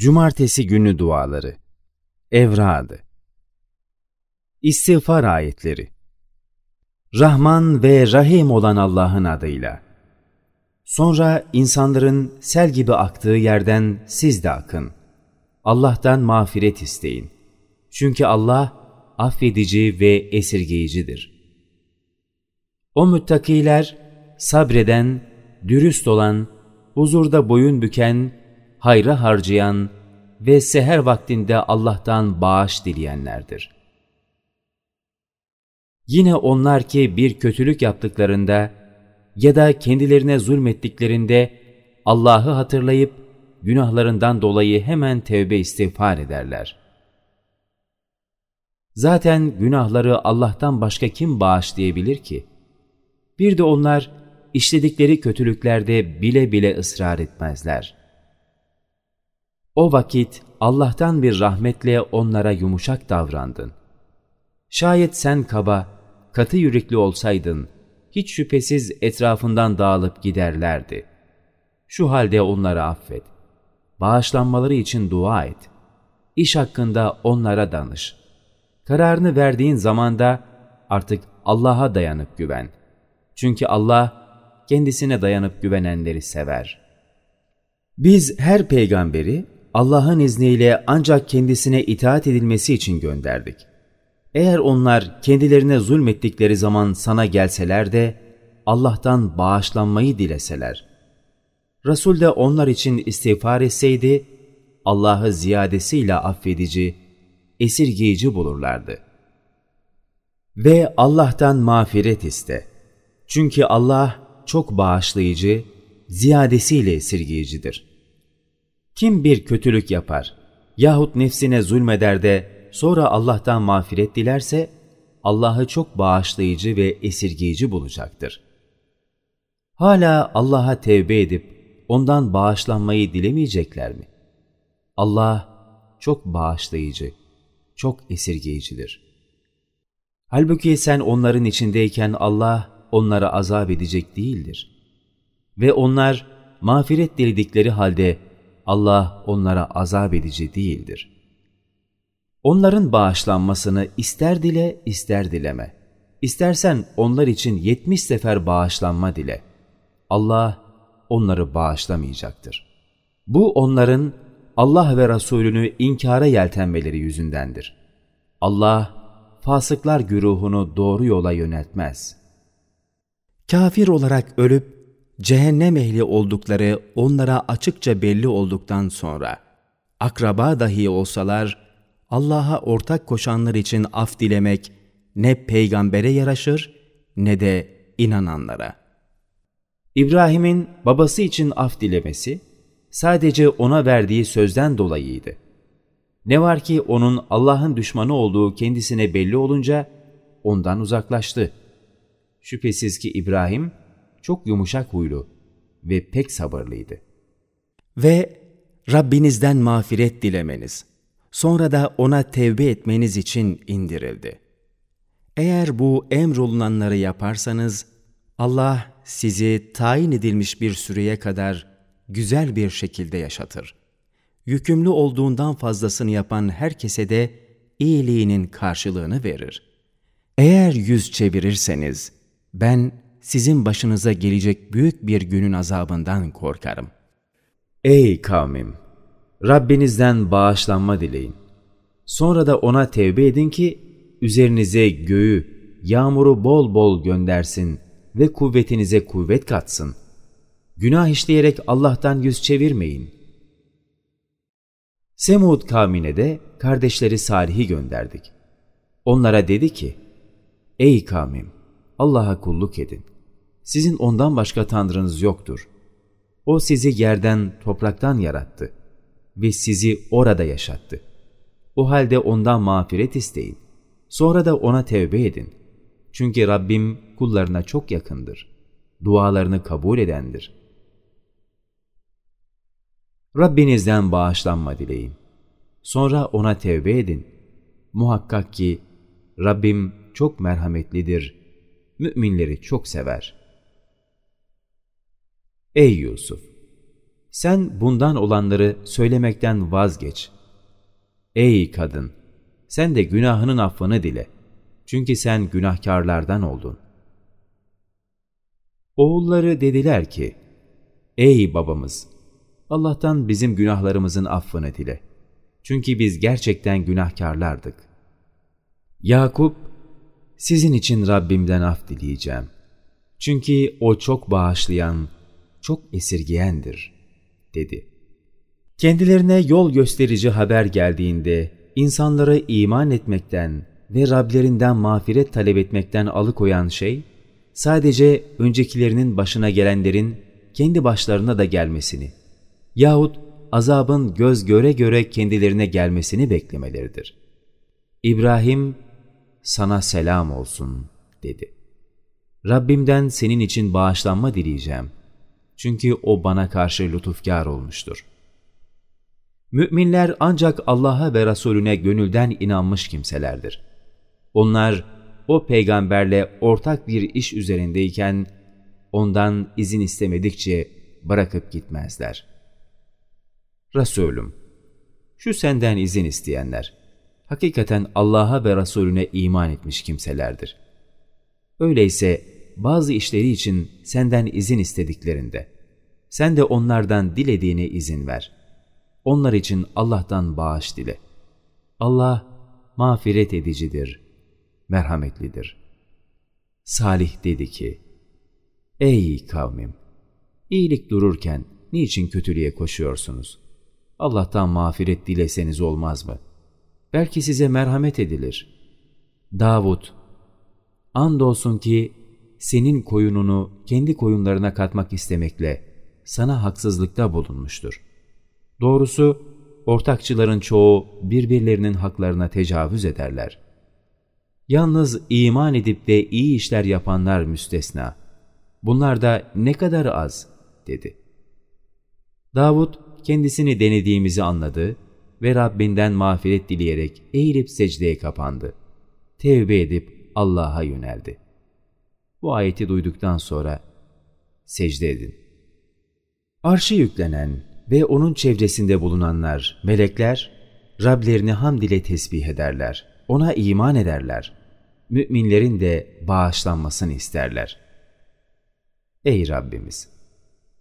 Cumartesi günü duaları Evradı İstiğfar ayetleri Rahman ve Rahim olan Allah'ın adıyla. Sonra insanların sel gibi aktığı yerden siz de akın. Allah'tan mağfiret isteyin. Çünkü Allah affedici ve esirgeyicidir. O müttakiler sabreden, dürüst olan, huzurda boyun büken, hayra harcayan ve seher vaktinde Allah'tan bağış dileyenlerdir. Yine onlar ki bir kötülük yaptıklarında ya da kendilerine zulmettiklerinde Allah'ı hatırlayıp günahlarından dolayı hemen tevbe istiğfar ederler. Zaten günahları Allah'tan başka kim bağışlayabilir ki? Bir de onlar işledikleri kötülüklerde bile bile ısrar etmezler. O vakit Allah'tan bir rahmetle onlara yumuşak davrandın. Şayet sen kaba, katı yürekli olsaydın, hiç şüphesiz etrafından dağılıp giderlerdi. Şu halde onları affet. Bağışlanmaları için dua et. İş hakkında onlara danış. Kararını verdiğin zamanda artık Allah'a dayanıp güven. Çünkü Allah kendisine dayanıp güvenenleri sever. Biz her peygamberi Allah'ın izniyle ancak kendisine itaat edilmesi için gönderdik. Eğer onlar kendilerine zulmettikleri zaman sana gelseler de Allah'tan bağışlanmayı dileseler, Resul de onlar için istiğfar etseydi, Allah'ı ziyadesiyle affedici, esirgeyici bulurlardı. Ve Allah'tan mağfiret iste. Çünkü Allah çok bağışlayıcı, ziyadesiyle esirgeyicidir. Kim bir kötülük yapar yahut nefsine zulmeder de sonra Allah'tan mağfiret dilerse, Allah'ı çok bağışlayıcı ve esirgeyici bulacaktır. Hala Allah'a tevbe edip ondan bağışlanmayı dilemeyecekler mi? Allah çok bağışlayıcı, çok esirgeyicidir. Halbuki sen onların içindeyken Allah onlara azap edecek değildir. Ve onlar mağfiret diledikleri halde Allah onlara azap edici değildir. Onların bağışlanmasını ister dile ister dileme. İstersen onlar için yetmiş sefer bağışlanma dile. Allah onları bağışlamayacaktır. Bu onların Allah ve Resulünü inkara yeltenmeleri yüzündendir. Allah fasıklar güruhunu doğru yola yöneltmez. Kafir olarak ölüp cehennem ehli oldukları onlara açıkça belli olduktan sonra akraba dahi olsalar Allah'a ortak koşanlar için af dilemek ne peygambere yaraşır ne de inananlara. İbrahim'in babası için af dilemesi sadece ona verdiği sözden dolayıydı. Ne var ki onun Allah'ın düşmanı olduğu kendisine belli olunca ondan uzaklaştı. Şüphesiz ki İbrahim çok yumuşak huylu ve pek sabırlıydı. Ve Rabbinizden mağfiret dilemeniz, sonra da ona tevbe etmeniz için indirildi. Eğer bu emrolunanları yaparsanız, Allah sizi tayin edilmiş bir süreye kadar güzel bir şekilde yaşatır. Yükümlü olduğundan fazlasını yapan herkese de iyiliğinin karşılığını verir. Eğer yüz çevirirseniz, ben sizin başınıza gelecek büyük bir günün azabından korkarım. Ey kavmim! Rabbinizden bağışlanma dileyin. Sonra da ona tevbe edin ki üzerinize göğü, yağmuru bol bol göndersin ve kuvvetinize kuvvet katsın. Günah işleyerek Allah'tan yüz çevirmeyin. Semud kavmine de kardeşleri Salih'i gönderdik. Onlara dedi ki, Ey kavmim! Allah'a kulluk edin. Sizin ondan başka tanrınız yoktur. O sizi yerden, topraktan yarattı ve sizi orada yaşattı. O halde ondan mağfiret isteyin. Sonra da ona tevbe edin. Çünkü Rabbim kullarına çok yakındır. Dualarını kabul edendir. Rabbinizden bağışlanma dileyin. Sonra ona tevbe edin. Muhakkak ki Rabbim çok merhametlidir, müminleri çok sever. Ey Yusuf! Sen bundan olanları söylemekten vazgeç. Ey kadın! Sen de günahının affını dile. Çünkü sen günahkarlardan oldun. Oğulları dediler ki, Ey babamız! Allah'tan bizim günahlarımızın affını dile. Çünkü biz gerçekten günahkarlardık. Yakup, sizin için Rabbimden af dileyeceğim. Çünkü o çok bağışlayan, çok esirgeyendir, dedi. Kendilerine yol gösterici haber geldiğinde, insanları iman etmekten ve Rablerinden mağfiret talep etmekten alıkoyan şey, sadece öncekilerinin başına gelenlerin kendi başlarına da gelmesini yahut azabın göz göre göre kendilerine gelmesini beklemeleridir. İbrahim, sana selam olsun dedi. Rabbimden senin için bağışlanma dileyeceğim. Çünkü o bana karşı lütufkar olmuştur. Müminler ancak Allah'a ve Resulüne gönülden inanmış kimselerdir. Onlar o peygamberle ortak bir iş üzerindeyken ondan izin istemedikçe bırakıp gitmezler. Resulüm, şu senden izin isteyenler, hakikaten Allah'a ve Resulüne iman etmiş kimselerdir. Öyleyse bazı işleri için senden izin istediklerinde, sen de onlardan dilediğine izin ver. Onlar için Allah'tan bağış dile. Allah mağfiret edicidir, merhametlidir. Salih dedi ki, Ey kavmim! İyilik dururken niçin kötülüğe koşuyorsunuz? Allah'tan mağfiret dileseniz olmaz mı? Belki size merhamet edilir. Davud, andolsun ki senin koyununu kendi koyunlarına katmak istemekle sana haksızlıkta bulunmuştur. Doğrusu ortakçıların çoğu birbirlerinin haklarına tecavüz ederler. Yalnız iman edip de iyi işler yapanlar müstesna. Bunlar da ne kadar az, dedi. Davud kendisini denediğimizi anladı ve Rabbinden mağfiret dileyerek eğilip secdeye kapandı. Tevbe edip Allah'a yöneldi. Bu ayeti duyduktan sonra secde edin. Arşı yüklenen ve onun çevresinde bulunanlar, melekler, Rablerini hamd ile tesbih ederler, ona iman ederler. Müminlerin de bağışlanmasını isterler. Ey Rabbimiz!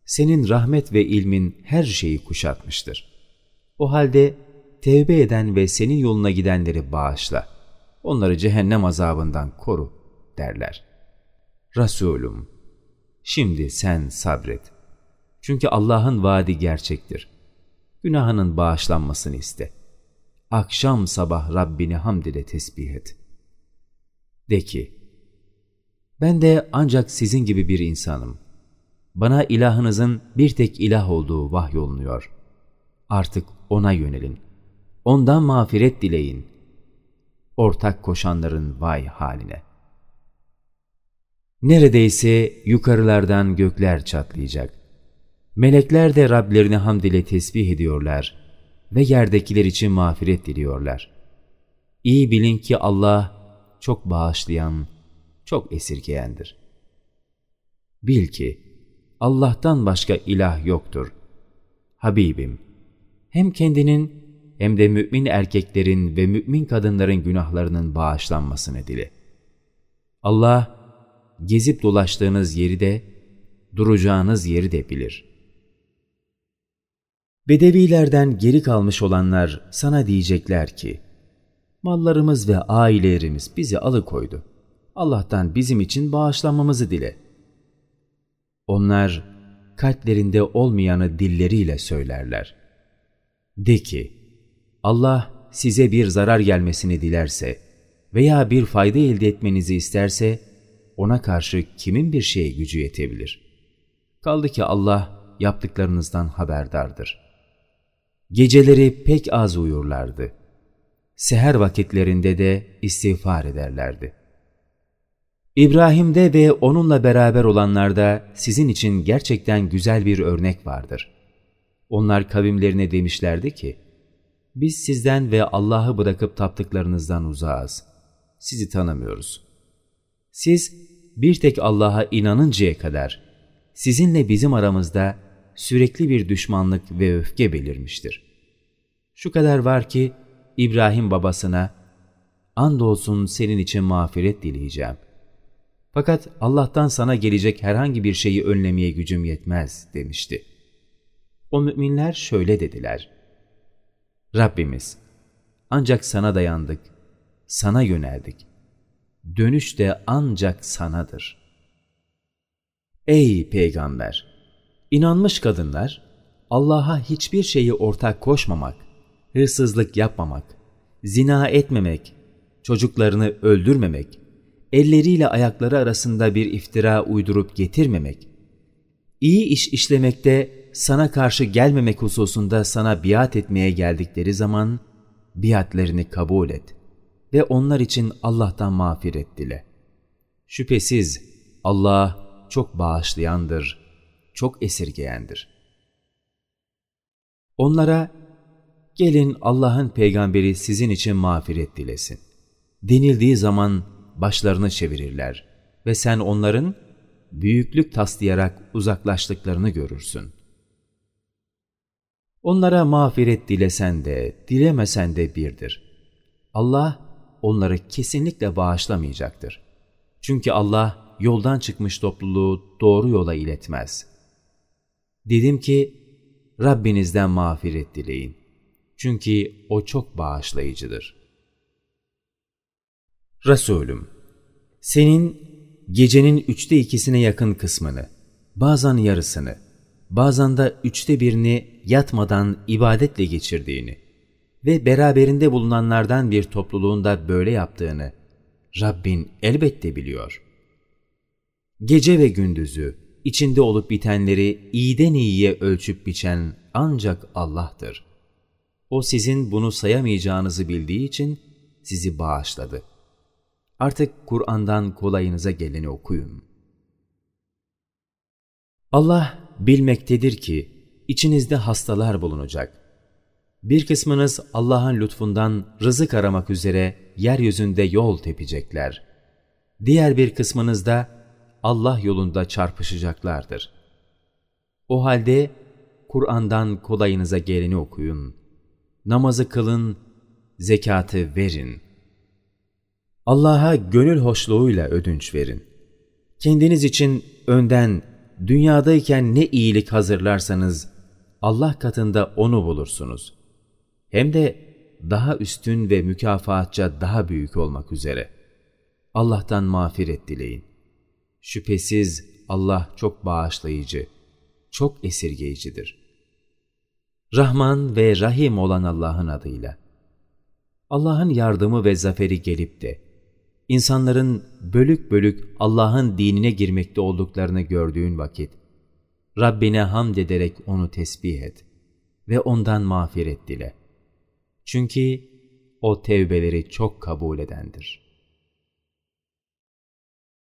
senin rahmet ve ilmin her şeyi kuşatmıştır. O halde tevbe eden ve senin yoluna gidenleri bağışla. Onları cehennem azabından koru derler. Resulüm, şimdi sen sabret. Çünkü Allah'ın vaadi gerçektir. Günahının bağışlanmasını iste. Akşam sabah Rabbini hamd ile tesbih et. De ki, ben de ancak sizin gibi bir insanım.'' bana ilahınızın bir tek ilah olduğu vahyolunuyor. Artık ona yönelin. Ondan mağfiret dileyin. Ortak koşanların vay haline. Neredeyse yukarılardan gökler çatlayacak. Melekler de Rablerini hamd ile tesbih ediyorlar ve yerdekiler için mağfiret diliyorlar. İyi bilin ki Allah çok bağışlayan, çok esirgeyendir. Bil ki, Allah'tan başka ilah yoktur. Habibim, hem kendinin hem de mümin erkeklerin ve mümin kadınların günahlarının bağışlanmasını dile. Allah, gezip dolaştığınız yeri de, duracağınız yeri de bilir. Bedevilerden geri kalmış olanlar sana diyecekler ki, mallarımız ve ailelerimiz bizi alıkoydu. Allah'tan bizim için bağışlanmamızı dile.'' Onlar kalplerinde olmayanı dilleriyle söylerler. De ki, Allah size bir zarar gelmesini dilerse veya bir fayda elde etmenizi isterse, ona karşı kimin bir şeye gücü yetebilir? Kaldı ki Allah yaptıklarınızdan haberdardır. Geceleri pek az uyurlardı. Seher vakitlerinde de istiğfar ederlerdi. İbrahim'de ve onunla beraber olanlarda sizin için gerçekten güzel bir örnek vardır. Onlar kavimlerine demişlerdi ki, biz sizden ve Allah'ı bırakıp taptıklarınızdan uzağız. Sizi tanımıyoruz. Siz bir tek Allah'a inanıncaya kadar sizinle bizim aramızda sürekli bir düşmanlık ve öfke belirmiştir. Şu kadar var ki İbrahim babasına, andolsun senin için mağfiret dileyeceğim. Fakat Allah'tan sana gelecek herhangi bir şeyi önlemeye gücüm yetmez demişti. O müminler şöyle dediler. Rabbimiz, ancak sana dayandık, sana yöneldik. Dönüş de ancak sanadır. Ey Peygamber! İnanmış kadınlar, Allah'a hiçbir şeyi ortak koşmamak, hırsızlık yapmamak, zina etmemek, çocuklarını öldürmemek, elleriyle ayakları arasında bir iftira uydurup getirmemek, iyi iş işlemekte sana karşı gelmemek hususunda sana biat etmeye geldikleri zaman biatlerini kabul et ve onlar için Allah'tan mağfiret dile. Şüphesiz Allah çok bağışlayandır, çok esirgeyendir. Onlara gelin Allah'ın peygamberi sizin için mağfiret dilesin. Denildiği zaman başlarını çevirirler ve sen onların büyüklük taslayarak uzaklaştıklarını görürsün. Onlara mağfiret dilesen de, dilemesen de birdir. Allah onları kesinlikle bağışlamayacaktır. Çünkü Allah yoldan çıkmış topluluğu doğru yola iletmez. Dedim ki, Rabbinizden mağfiret dileyin. Çünkü O çok bağışlayıcıdır. Resulüm, senin gecenin üçte ikisine yakın kısmını, bazen yarısını, bazen de üçte birini yatmadan ibadetle geçirdiğini ve beraberinde bulunanlardan bir topluluğunda böyle yaptığını Rabbin elbette biliyor. Gece ve gündüzü, içinde olup bitenleri iyiden iyiye ölçüp biçen ancak Allah'tır. O sizin bunu sayamayacağınızı bildiği için sizi bağışladı. Artık Kur'an'dan kolayınıza geleni okuyun. Allah bilmektedir ki içinizde hastalar bulunacak. Bir kısmınız Allah'ın lütfundan rızık aramak üzere yeryüzünde yol tepecekler. Diğer bir kısmınız da Allah yolunda çarpışacaklardır. O halde Kur'an'dan kolayınıza geleni okuyun. Namazı kılın, zekatı verin. Allah'a gönül hoşluğuyla ödünç verin. Kendiniz için önden dünyadayken ne iyilik hazırlarsanız Allah katında onu bulursunuz. Hem de daha üstün ve mükafatça daha büyük olmak üzere. Allah'tan mağfiret dileyin. Şüphesiz Allah çok bağışlayıcı, çok esirgeyicidir. Rahman ve Rahim olan Allah'ın adıyla. Allah'ın yardımı ve zaferi gelip de, insanların bölük bölük Allah'ın dinine girmekte olduklarını gördüğün vakit, Rabbine hamd ederek onu tesbih et ve ondan mağfiret dile. Çünkü o tevbeleri çok kabul edendir.''